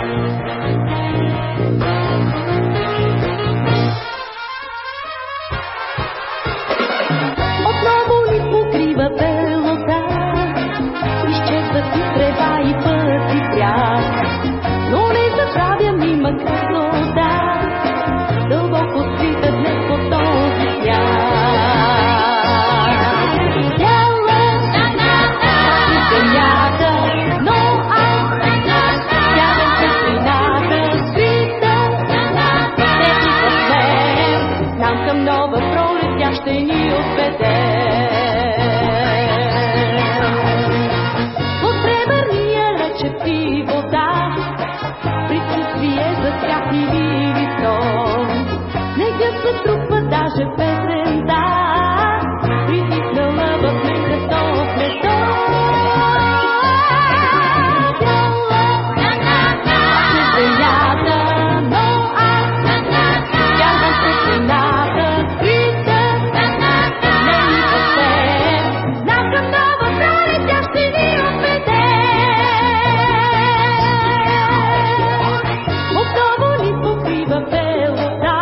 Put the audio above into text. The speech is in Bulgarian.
Amen. ще ни отведе. От сребърния ръчети вода, присъствие за тях и висок, не се трупа даже пе. 那